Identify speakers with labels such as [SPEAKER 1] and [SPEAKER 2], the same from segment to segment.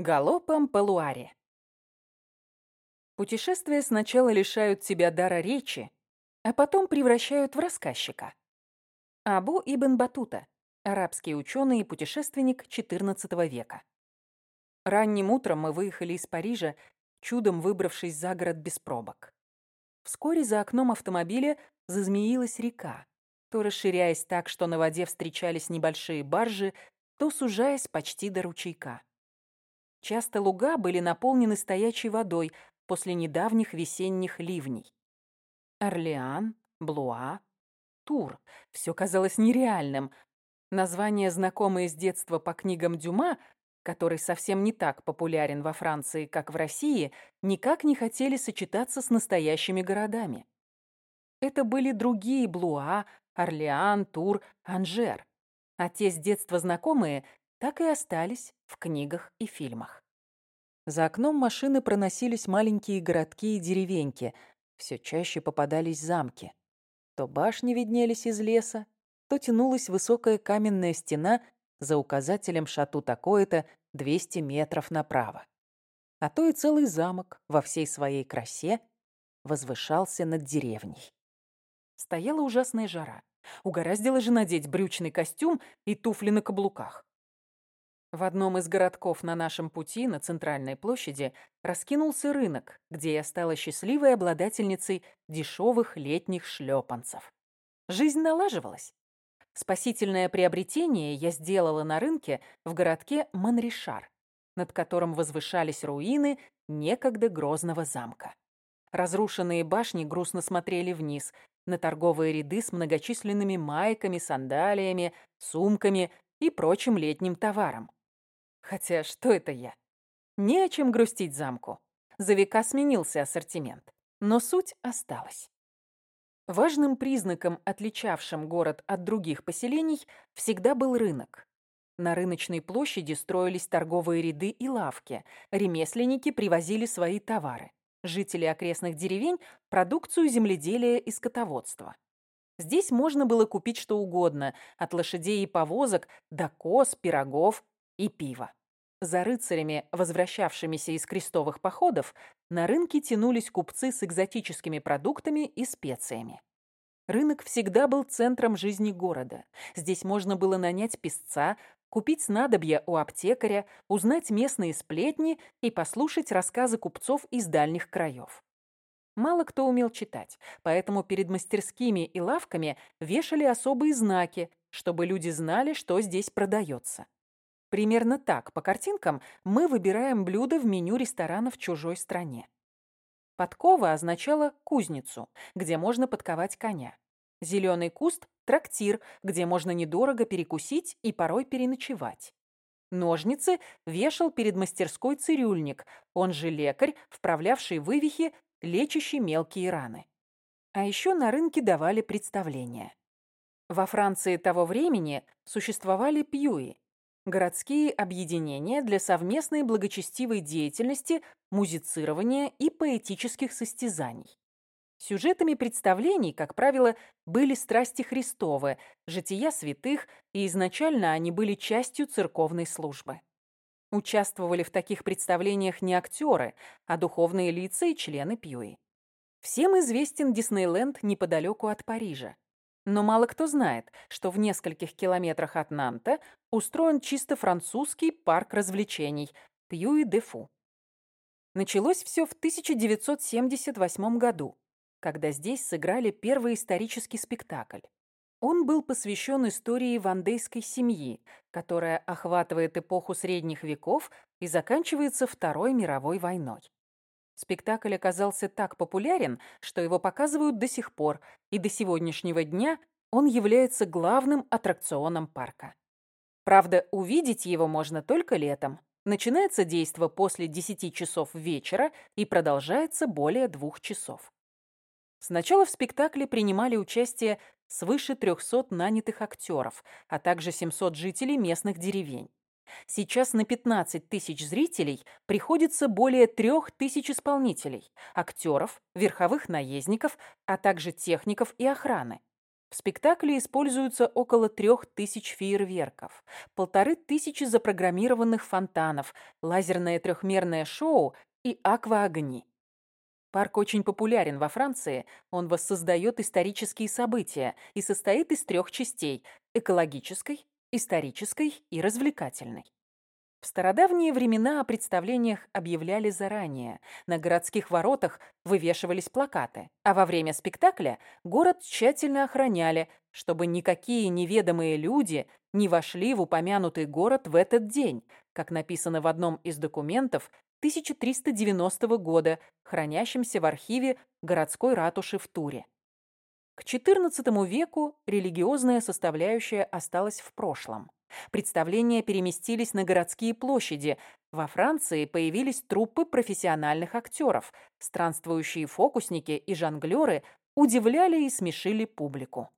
[SPEAKER 1] Галопом по Луаре. Путешествия сначала лишают тебя дара речи, а потом превращают в рассказчика. Абу Ибн Батута, арабский ученый и путешественник XIV века. Ранним утром мы выехали из Парижа, чудом выбравшись за город без пробок. Вскоре за окном автомобиля зазмеилась река, то расширяясь так, что на воде встречались небольшие баржи, то сужаясь почти до ручейка. Часто луга были наполнены стоячей водой после недавних весенних ливней. Орлеан, Блуа, Тур. Все казалось нереальным. Названия, знакомые с детства по книгам Дюма, который совсем не так популярен во Франции, как в России, никак не хотели сочетаться с настоящими городами. Это были другие Блуа, Орлеан, Тур, Анжер. А те с детства знакомые так и остались в книгах и фильмах. За окном машины проносились маленькие городки и деревеньки, все чаще попадались замки. То башни виднелись из леса, то тянулась высокая каменная стена за указателем шату такое-то 200 метров направо. А то и целый замок во всей своей красе возвышался над деревней. Стояла ужасная жара. Угораздило же надеть брючный костюм и туфли на каблуках. В одном из городков на нашем пути, на центральной площади, раскинулся рынок, где я стала счастливой обладательницей дешевых летних шлепанцев. Жизнь налаживалась. Спасительное приобретение я сделала на рынке в городке Манришар, над которым возвышались руины некогда грозного замка. Разрушенные башни грустно смотрели вниз, на торговые ряды с многочисленными майками, сандалиями, сумками и прочим летним товаром. Хотя что это я? Не о чем грустить замку. За века сменился ассортимент. Но суть осталась. Важным признаком, отличавшим город от других поселений, всегда был рынок. На рыночной площади строились торговые ряды и лавки. Ремесленники привозили свои товары. Жители окрестных деревень – продукцию земледелия и скотоводства. Здесь можно было купить что угодно, от лошадей и повозок до коз, пирогов и пива. За рыцарями, возвращавшимися из крестовых походов, на рынке тянулись купцы с экзотическими продуктами и специями. Рынок всегда был центром жизни города. Здесь можно было нанять песца, купить снадобья у аптекаря, узнать местные сплетни и послушать рассказы купцов из дальних краев. Мало кто умел читать, поэтому перед мастерскими и лавками вешали особые знаки, чтобы люди знали, что здесь продается. Примерно так, по картинкам, мы выбираем блюда в меню ресторана в чужой стране. Подкова означала кузницу, где можно подковать коня. Зеленый куст – трактир, где можно недорого перекусить и порой переночевать. Ножницы вешал перед мастерской цирюльник, он же лекарь, вправлявший вывихи, лечащий мелкие раны. А еще на рынке давали представления. Во Франции того времени существовали пьюи городские объединения для совместной благочестивой деятельности, музицирования и поэтических состязаний. Сюжетами представлений, как правило, были страсти Христовы, жития святых, и изначально они были частью церковной службы. Участвовали в таких представлениях не актеры, а духовные лица и члены Пьюи. Всем известен Диснейленд неподалеку от Парижа. Но мало кто знает, что в нескольких километрах от Нанта устроен чисто французский парк развлечений Пьюи-де-Фу. Началось все в 1978 году, когда здесь сыграли первый исторический спектакль. Он был посвящен истории вандейской семьи, которая охватывает эпоху средних веков и заканчивается Второй мировой войной. Спектакль оказался так популярен, что его показывают до сих пор, и до сегодняшнего дня он является главным аттракционом парка. Правда, увидеть его можно только летом. Начинается действо после 10 часов вечера и продолжается более двух часов. Сначала в спектакле принимали участие свыше 300 нанятых актеров, а также 700 жителей местных деревень. Сейчас на 15 тысяч зрителей приходится более трех тысяч исполнителей, актеров, верховых наездников, а также техников и охраны. В спектакле используются около трех тысяч фейерверков, полторы тысячи запрограммированных фонтанов, лазерное трехмерное шоу и акваогни. Парк очень популярен во Франции, он воссоздает исторические события и состоит из трех частей – экологической, исторической и развлекательной. В стародавние времена о представлениях объявляли заранее. На городских воротах вывешивались плакаты, а во время спектакля город тщательно охраняли, чтобы никакие неведомые люди не вошли в упомянутый город в этот день, как написано в одном из документов 1390 года, хранящемся в архиве городской ратуши в Туре. К XIV веку религиозная составляющая осталась в прошлом. Представления переместились на городские площади. Во Франции появились труппы профессиональных актеров. Странствующие фокусники и жонглеры удивляли и смешили публику.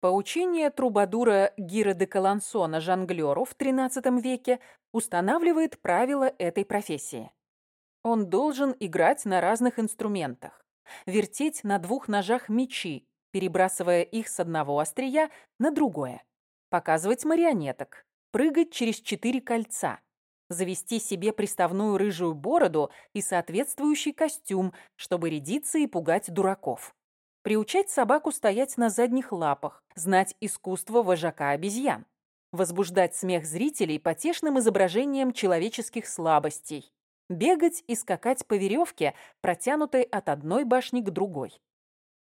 [SPEAKER 1] Поучение трубадура Гира де Калансона жонглеру в XIII веке устанавливает правила этой профессии. Он должен играть на разных инструментах, вертеть на двух ножах мечи, перебрасывая их с одного острия на другое показывать марионеток, прыгать через четыре кольца, завести себе приставную рыжую бороду и соответствующий костюм, чтобы рядиться и пугать дураков. Приучать собаку стоять на задних лапах, знать искусство вожака обезьян. Возбуждать смех зрителей потешным изображением человеческих слабостей. Бегать и скакать по веревке, протянутой от одной башни к другой.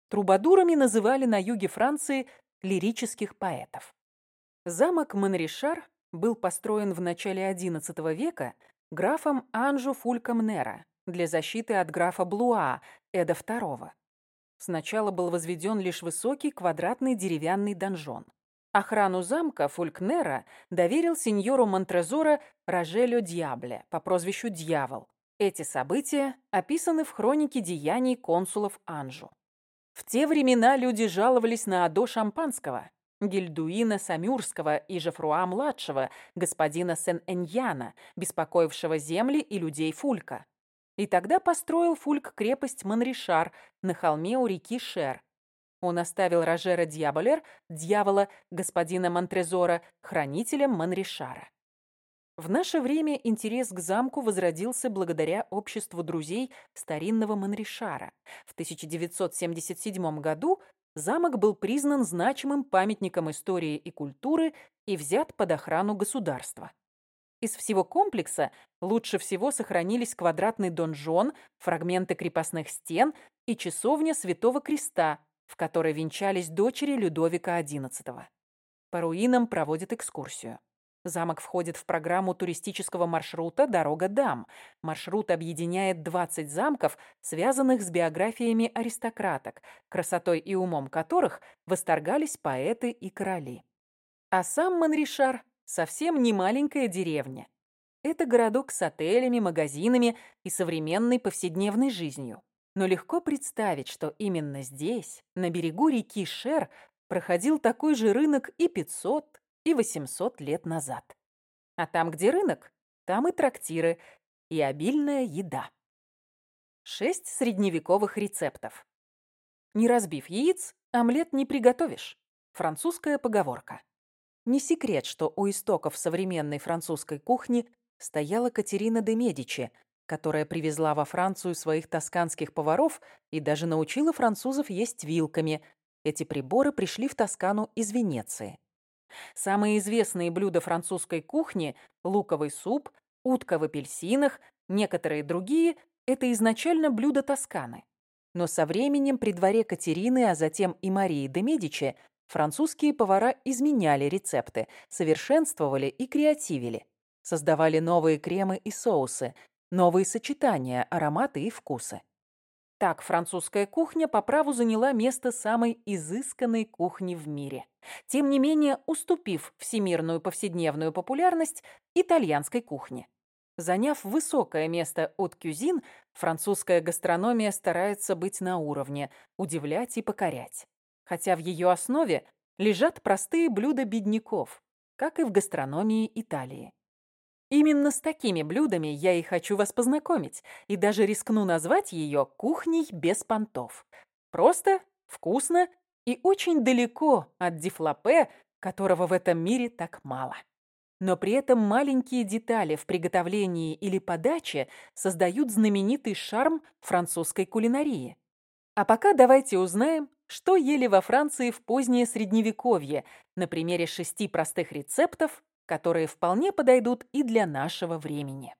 [SPEAKER 1] Трубадурами называли на юге Франции лирических поэтов. Замок Монришар был построен в начале XI века графом Анжу Фульком Нера для защиты от графа Блуа, Эда II. Сначала был возведен лишь высокий квадратный деревянный донжон. Охрану замка Фулькнера доверил сеньору Монтрезора Рожелю Дьябле по прозвищу Дьявол. Эти события описаны в хронике деяний консулов Анжу. В те времена люди жаловались на Адо шампанского, Гильдуина Самюрского и Жефруа-младшего, господина Сен-Эньяна, беспокоившего земли и людей Фулька. И тогда построил Фульк крепость Монришар на холме у реки Шер. Он оставил Рожера Дьяволер, дьявола господина Монтрезора, хранителем Монришара. В наше время интерес к замку возродился благодаря обществу друзей старинного Монришара. В 1977 году замок был признан значимым памятником истории и культуры и взят под охрану государства. Из всего комплекса лучше всего сохранились квадратный донжон, фрагменты крепостных стен и часовня Святого Креста, в которой венчались дочери Людовика XI. По руинам проводят экскурсию. Замок входит в программу туристического маршрута «Дорога дам». Маршрут объединяет 20 замков, связанных с биографиями аристократок, красотой и умом которых восторгались поэты и короли. А сам Манришар совсем не маленькая деревня. Это городок с отелями, магазинами и современной повседневной жизнью. Но легко представить, что именно здесь, на берегу реки Шер, проходил такой же рынок и 500, и 800 лет назад. А там, где рынок, там и трактиры, и обильная еда. Шесть средневековых рецептов. Не разбив яиц, омлет не приготовишь. Французская поговорка. Не секрет, что у истоков современной французской кухни стояла Катерина де Медичи, которая привезла во Францию своих тосканских поваров и даже научила французов есть вилками. Эти приборы пришли в Тоскану из Венеции. Самые известные блюда французской кухни – луковый суп, утка в апельсинах, некоторые другие – это изначально блюда Тосканы. Но со временем при дворе Катерины, а затем и Марии де Медичи, французские повара изменяли рецепты, совершенствовали и креативили. Создавали новые кремы и соусы, новые сочетания, ароматы и вкусы. Так французская кухня по праву заняла место самой изысканной кухни в мире. Тем не менее, уступив всемирную повседневную популярность итальянской кухне. Заняв высокое место от кюзин, французская гастрономия старается быть на уровне, удивлять и покорять. Хотя в ее основе лежат простые блюда бедняков, как и в гастрономии Италии. Именно с такими блюдами я и хочу вас познакомить, и даже рискну назвать ее кухней без понтов. Просто, вкусно и очень далеко от дифлопе, которого в этом мире так мало. Но при этом маленькие детали в приготовлении или подаче создают знаменитый шарм французской кулинарии. А пока давайте узнаем, что ели во Франции в позднее Средневековье на примере шести простых рецептов, которые вполне подойдут и для нашего времени.